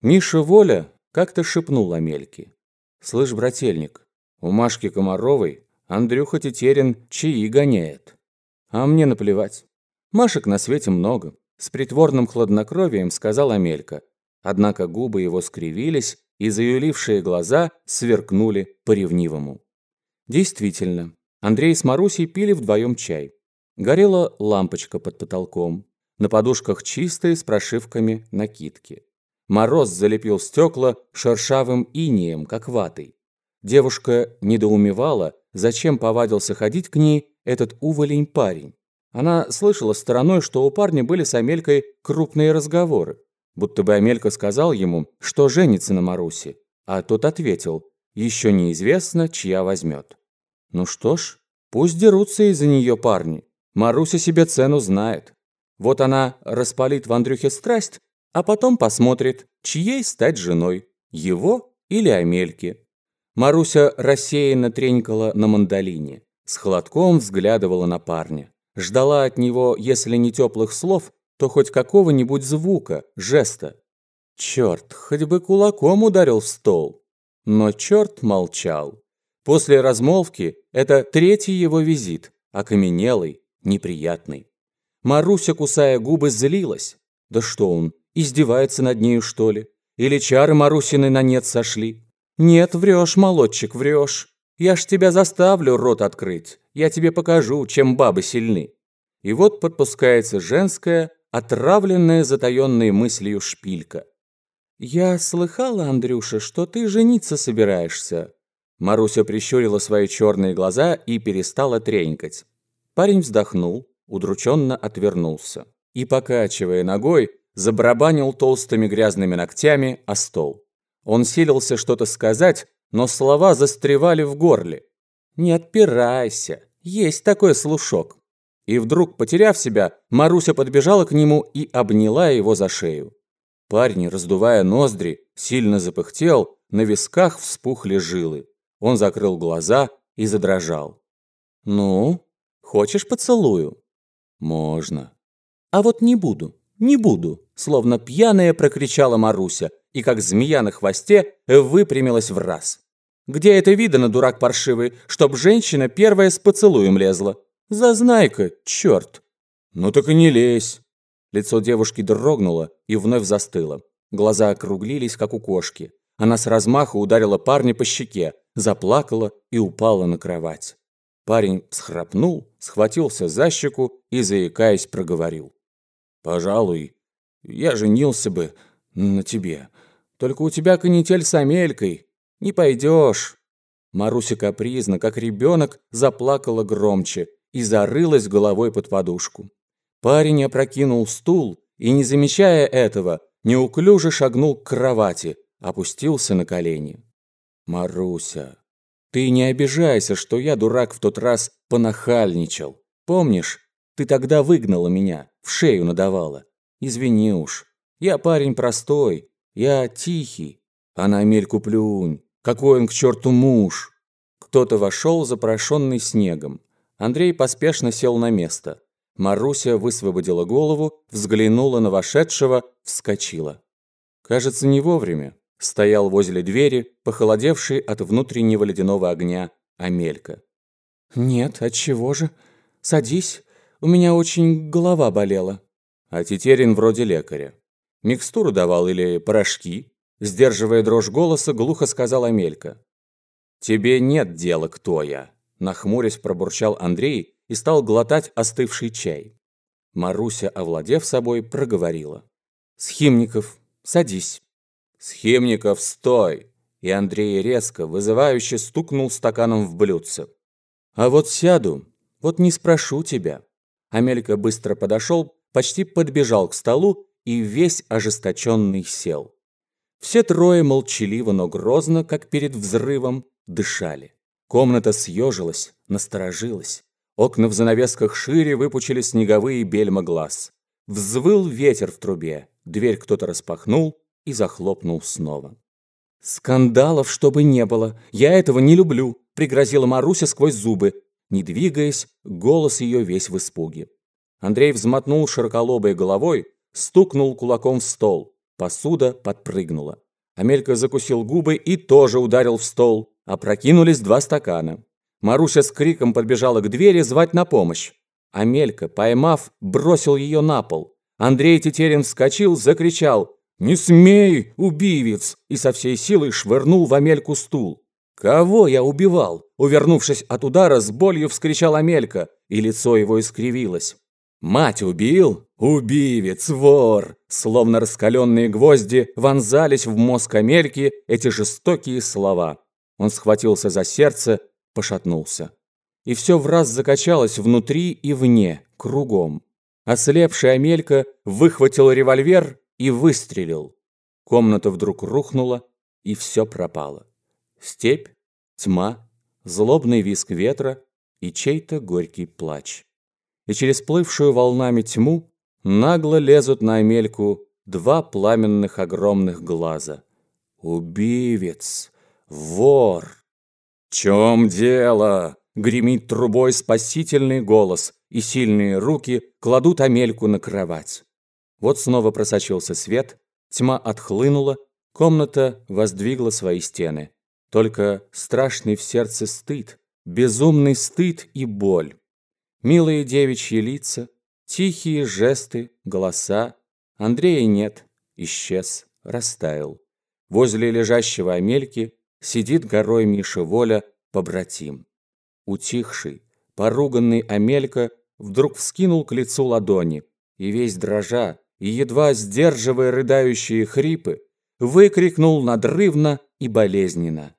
Миша Воля как-то шепнул Амельке. «Слышь, брательник, у Машки Комаровой Андрюха Тетерин чаи гоняет. А мне наплевать. Машек на свете много», — с притворным хладнокровием сказал Амелька. Однако губы его скривились, и заюлившие глаза сверкнули по-ревнивому. Действительно, Андрей с Марусей пили вдвоем чай. Горела лампочка под потолком. На подушках чистые с прошивками накидки. Мороз залепил стекла шершавым инеем, как ватой. Девушка недоумевала, зачем повадился ходить к ней этот уволень парень. Она слышала стороной, что у парня были с Амелькой крупные разговоры. Будто бы Амелька сказал ему, что женится на Марусе. А тот ответил, еще неизвестно, чья возьмет. Ну что ж, пусть дерутся из-за нее парни. Маруся себе цену знает. Вот она распалит в Андрюхе страсть, а потом посмотрит, чьей стать женой, его или Амельки. Маруся рассеянно тренькала на мандолине, с холодком взглядывала на парня. Ждала от него, если не теплых слов, то хоть какого-нибудь звука, жеста. Черт, хоть бы кулаком ударил в стол. Но черт молчал. После размолвки это третий его визит, окаменелый, неприятный. Маруся, кусая губы, злилась. Да что он, издевается над нею, что ли? Или чары Марусины на нет сошли? Нет, врешь, молодчик, врешь. Я ж тебя заставлю рот открыть. Я тебе покажу, чем бабы сильны. И вот подпускается женская, отравленная затаенной мыслью шпилька. «Я слыхала, Андрюша, что ты жениться собираешься». Маруся прищурила свои черные глаза и перестала тренькать. Парень вздохнул, удрученно отвернулся и, покачивая ногой, забарабанил толстыми грязными ногтями о стол. Он силился что-то сказать, но слова застревали в горле. «Не отпирайся, есть такой слушок». И вдруг, потеряв себя, Маруся подбежала к нему и обняла его за шею. Парень, раздувая ноздри, сильно запыхтел, на висках вспухли жилы. Он закрыл глаза и задрожал. «Ну, хочешь поцелую?» «Можно». «А вот не буду, не буду», словно пьяная прокричала Маруся и, как змея на хвосте, выпрямилась в раз. «Где это видано, дурак паршивый, чтоб женщина первая с поцелуем лезла? Зазнайка, черт!» «Ну так и не лезь!» Лицо девушки дрогнуло и вновь застыло. Глаза округлились, как у кошки. Она с размаху ударила парня по щеке, заплакала и упала на кровать. Парень схрапнул, схватился за щеку и, заикаясь, проговорил. «Пожалуй, я женился бы на тебе. Только у тебя канитель с Амелькой. Не пойдешь». Маруся капризно, как ребенок, заплакала громче и зарылась головой под подушку. Парень опрокинул стул и, не замечая этого, неуклюже шагнул к кровати, опустился на колени. «Маруся, ты не обижайся, что я, дурак, в тот раз понахальничал. Помнишь, ты тогда выгнала меня, в шею надавала. Извини уж. Я парень простой, я тихий. А на Амельку плюнь. Какой он к черту муж. Кто-то вошел, запрошенный снегом. Андрей поспешно сел на место. Маруся высвободила голову, взглянула на вошедшего, вскочила. Кажется, не вовремя. Стоял возле двери, похолодевший от внутреннего ледяного огня, Амелька. «Нет, отчего же? Садись, у меня очень голова болела». А Тетерин вроде лекаря. Микстуру давал или порошки? Сдерживая дрожь голоса, глухо сказал Амелька. «Тебе нет дела, кто я», – нахмурясь пробурчал Андрей и стал глотать остывший чай. Маруся, овладев собой, проговорила. «Схимников, садись». «Схимников, стой!» И Андрей резко, вызывающе стукнул стаканом в блюдце. «А вот сяду, вот не спрошу тебя». Амелька быстро подошел, почти подбежал к столу и весь ожесточенный сел. Все трое молчаливо, но грозно, как перед взрывом, дышали. Комната съежилась, насторожилась. Окна в занавесках шире выпучили снеговые бельма глаз. Взвыл ветер в трубе, дверь кто-то распахнул и захлопнул снова. «Скандалов, чтобы не было, я этого не люблю», пригрозила Маруся сквозь зубы. Не двигаясь, голос ее весь в испуге. Андрей взмотнул широколобой головой, стукнул кулаком в стол. Посуда подпрыгнула. Амелька закусил губы и тоже ударил в стол. Опрокинулись два стакана. Маруся с криком подбежала к двери звать на помощь. Амелька, поймав, бросил ее на пол. Андрей Тетерин вскочил, закричал «Не смей, убивец!» и со всей силы швырнул в Амельку стул. «Кого я убивал?» Увернувшись от удара, с болью вскричал Амелька, и лицо его искривилось. «Мать убил? Убивец, вор!» Словно раскаленные гвозди вонзались в мозг Амельки эти жестокие слова. Он схватился за сердце, пошатнулся. И все в раз закачалось внутри и вне, кругом. Ослепший Амелька выхватил револьвер и выстрелил. Комната вдруг рухнула, и все пропало. Степь, тьма, злобный виск ветра и чей-то горький плач. И через плывшую волнами тьму нагло лезут на Амельку два пламенных огромных глаза. Убивец! Вор! «В чем дело?» — гремит трубой спасительный голос, и сильные руки кладут Амельку на кровать. Вот снова просочился свет, тьма отхлынула, комната воздвигла свои стены. Только страшный в сердце стыд, безумный стыд и боль. Милые девичьи лица, тихие жесты, голоса. Андрея нет, исчез, растаял. Возле лежащего Амельки сидит горой Миша Воля, побратим. Утихший, поруганный Амелька вдруг вскинул к лицу ладони, и весь дрожа, и едва сдерживая рыдающие хрипы, выкрикнул надрывно и болезненно.